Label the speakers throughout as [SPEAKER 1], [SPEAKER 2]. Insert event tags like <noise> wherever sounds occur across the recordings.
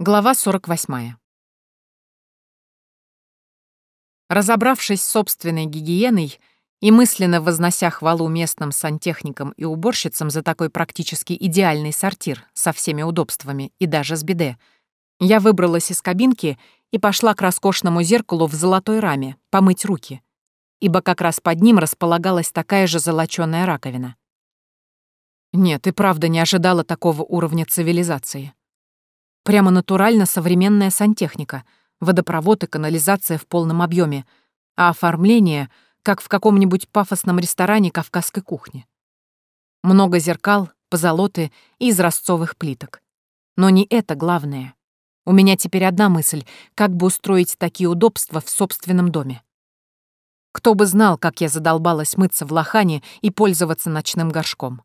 [SPEAKER 1] Глава 48. Разобравшись с собственной гигиеной и мысленно вознося хвалу местным сантехникам и уборщицам за такой практически идеальный сортир со всеми удобствами и даже с биде, я выбралась из кабинки и пошла к роскошному зеркалу в золотой раме помыть руки, ибо как раз под ним располагалась такая же золочёная раковина. Нет, и правда не ожидала такого уровня цивилизации. Прямо натурально современная сантехника, водопровод и канализация в полном объеме, а оформление, как в каком-нибудь пафосном ресторане кавказской кухни. Много зеркал, позолоты и изразцовых плиток. Но не это главное. У меня теперь одна мысль — как бы устроить такие удобства в собственном доме. Кто бы знал, как я задолбалась мыться в лохане и пользоваться ночным горшком.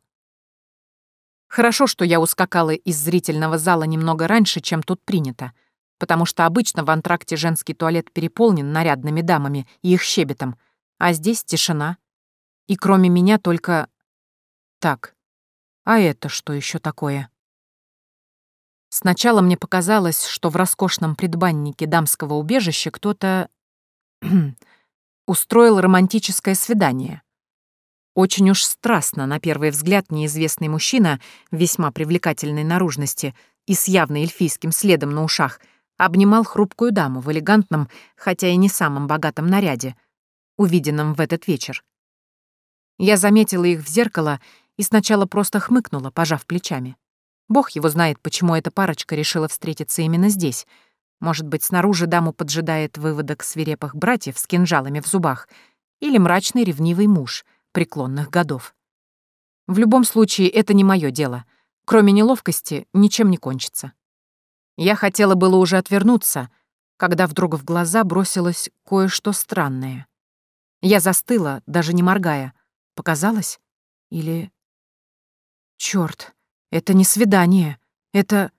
[SPEAKER 1] Хорошо, что я ускакала из зрительного зала немного раньше, чем тут принято, потому что обычно в антракте женский туалет переполнен нарядными дамами и их щебетом, а здесь тишина. И кроме меня только... Так, а это что еще такое? Сначала мне показалось, что в роскошном предбаннике дамского убежища кто-то <clears throat> устроил романтическое свидание. Очень уж страстно, на первый взгляд, неизвестный мужчина, весьма привлекательной наружности и с явно эльфийским следом на ушах, обнимал хрупкую даму в элегантном, хотя и не самом богатом наряде, увиденном в этот вечер. Я заметила их в зеркало и сначала просто хмыкнула, пожав плечами. Бог его знает, почему эта парочка решила встретиться именно здесь. Может быть, снаружи даму поджидает выводок свирепых братьев с кинжалами в зубах или мрачный ревнивый муж — преклонных годов. В любом случае, это не мое дело. Кроме неловкости, ничем не кончится. Я хотела было уже отвернуться, когда вдруг в глаза бросилось кое-что странное. Я застыла, даже не моргая. Показалось? Или... Чёрт, это не свидание. Это...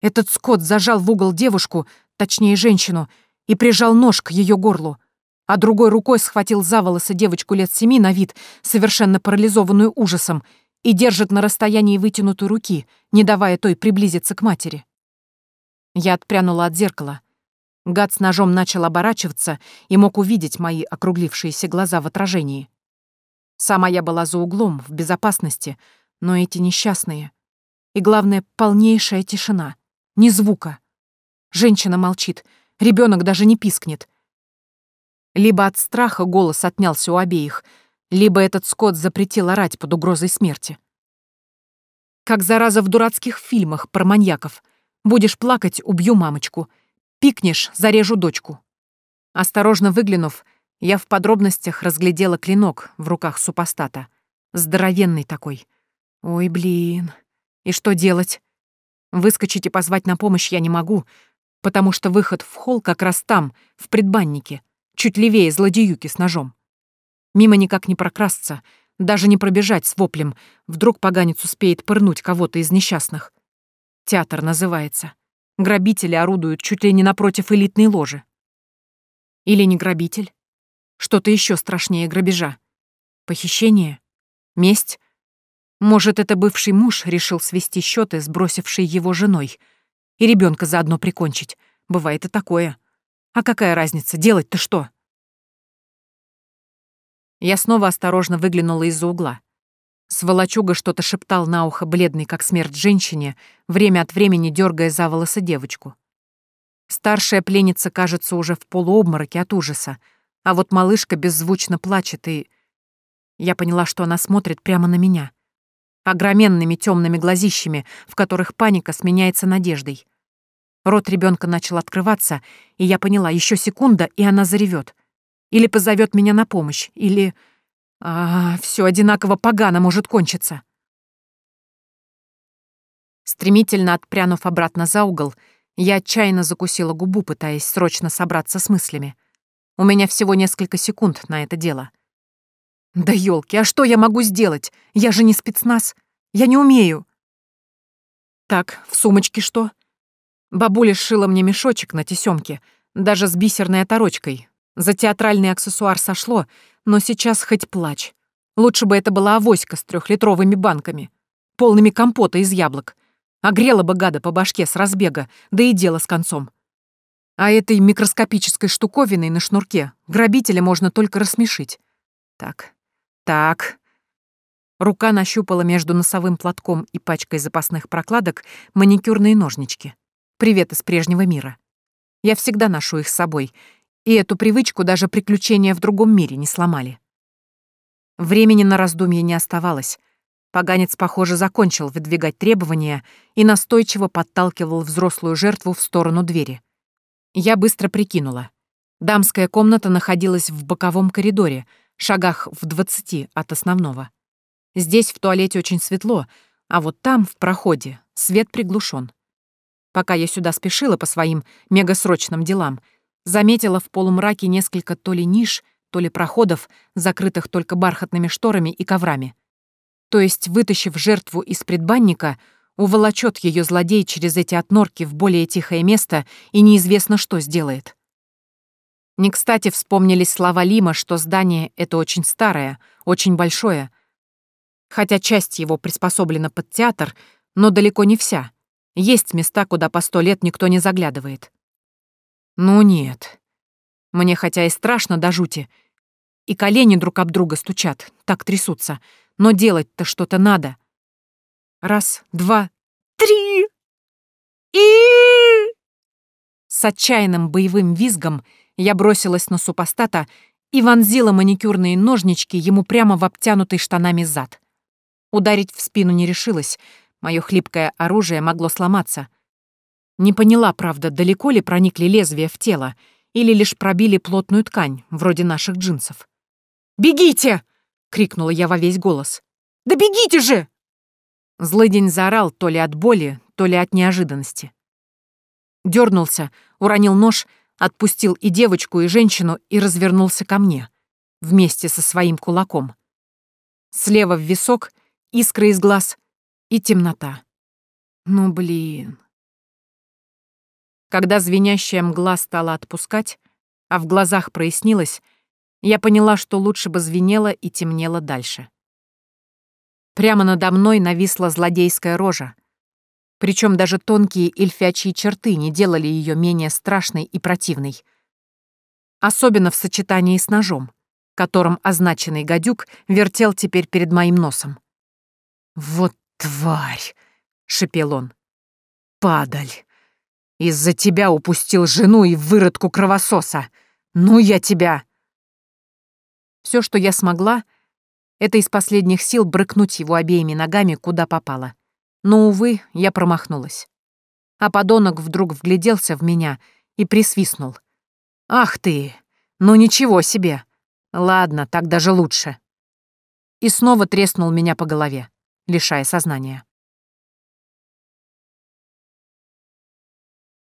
[SPEAKER 1] Этот скот зажал в угол девушку, точнее женщину, и прижал нож к ее горлу а другой рукой схватил за волосы девочку лет семи на вид, совершенно парализованную ужасом, и держит на расстоянии вытянутой руки, не давая той приблизиться к матери. Я отпрянула от зеркала. Гад с ножом начал оборачиваться и мог увидеть мои округлившиеся глаза в отражении. Сама я была за углом, в безопасности, но эти несчастные. И главное, полнейшая тишина. Ни звука. Женщина молчит, ребенок даже не пискнет — либо от страха голос отнялся у обеих, либо этот скот запретил орать под угрозой смерти. Как зараза в дурацких фильмах про маньяков. Будешь плакать — убью мамочку. Пикнешь — зарежу дочку. Осторожно выглянув, я в подробностях разглядела клинок в руках супостата. Здоровенный такой. Ой, блин. И что делать? Выскочить и позвать на помощь я не могу, потому что выход в холл как раз там, в предбаннике — чуть левее злодеюки с ножом. Мимо никак не прокрасться, даже не пробежать с воплем, вдруг поганец успеет пырнуть кого-то из несчастных. Театр называется. Грабители орудуют чуть ли не напротив элитной ложи. Или не грабитель? Что-то еще страшнее грабежа. Похищение? Месть? Может, это бывший муж решил свести счеты, сбросивший его женой, и ребенка заодно прикончить. Бывает и такое. А какая разница, делать-то что? Я снова осторожно выглянула из-за угла. Сволочуга что-то шептал на ухо бледной, как смерть женщине, время от времени дергая за волосы девочку. Старшая пленница, кажется, уже в полуобмороке от ужаса, а вот малышка беззвучно плачет, и... Я поняла, что она смотрит прямо на меня. Огроменными темными глазищами, в которых паника сменяется надеждой. Рот ребенка начал открываться, и я поняла, еще секунда, и она заревет. Или позовет меня на помощь, или... А, все одинаково погано может кончиться. Стремительно отпрянув обратно за угол, я отчаянно закусила губу, пытаясь срочно собраться с мыслями. У меня всего несколько секунд на это дело. Да елки, а что я могу сделать? Я же не спецназ. Я не умею. Так, в сумочке что? Бабуля сшила мне мешочек на тесёмке, даже с бисерной оторочкой. За театральный аксессуар сошло, но сейчас хоть плачь. Лучше бы это была авоська с трехлитровыми банками, полными компота из яблок. Огрела бы гада по башке с разбега, да и дело с концом. А этой микроскопической штуковиной на шнурке грабителя можно только рассмешить. Так, так. Рука нащупала между носовым платком и пачкой запасных прокладок маникюрные ножнички. Привет из прежнего мира. Я всегда ношу их с собой, и эту привычку даже приключения в другом мире не сломали. Времени на раздумье не оставалось. Поганец, похоже, закончил выдвигать требования и настойчиво подталкивал взрослую жертву в сторону двери. Я быстро прикинула. Дамская комната находилась в боковом коридоре, шагах в двадцати от основного. Здесь в туалете очень светло, а вот там, в проходе, свет приглушен. Пока я сюда спешила по своим мегасрочным делам, заметила в полумраке несколько то ли ниш, то ли проходов, закрытых только бархатными шторами и коврами. То есть, вытащив жертву из предбанника, уволочет ее злодей через эти отнорки в более тихое место и неизвестно, что сделает. Не кстати вспомнились слова Лима, что здание это очень старое, очень большое. Хотя часть его приспособлена под театр, но далеко не вся. Есть места, куда по сто лет никто не заглядывает. Ну нет. Мне хотя и страшно до жути, и колени друг об друга стучат, так трясутся, но делать-то что-то надо. Раз, два, три! И... С отчаянным боевым визгом я бросилась на супостата и вонзила маникюрные ножнички ему прямо в обтянутый штанами зад. Ударить в спину не решилась, мое хлипкое оружие могло сломаться. Не поняла, правда, далеко ли проникли лезвия в тело, или лишь пробили плотную ткань, вроде наших джинсов. «Бегите!» — крикнула я во весь голос. «Да бегите же!» Злыдень заорал то ли от боли, то ли от неожиданности. Дернулся, уронил нож, отпустил и девочку, и женщину и развернулся ко мне, вместе со своим кулаком. Слева в висок, искры из глаз и темнота. Ну, блин. Когда звенящая мгла стала отпускать, а в глазах прояснилось, я поняла, что лучше бы звенело и темнело дальше. Прямо надо мной нависла злодейская рожа. Причем даже тонкие эльфячьи черты не делали ее менее страшной и противной. Особенно в сочетании с ножом, которым означенный гадюк вертел теперь перед моим носом. «Вот тварь!» — шепел он. «Падаль! Из-за тебя упустил жену и выродку кровососа! Ну я тебя!» Все, что я смогла, это из последних сил брыкнуть его обеими ногами, куда попало. Но, увы, я промахнулась. А подонок вдруг вгляделся в меня и присвистнул. «Ах ты! Ну ничего себе! Ладно, так даже лучше!» И снова треснул меня по голове, лишая сознания.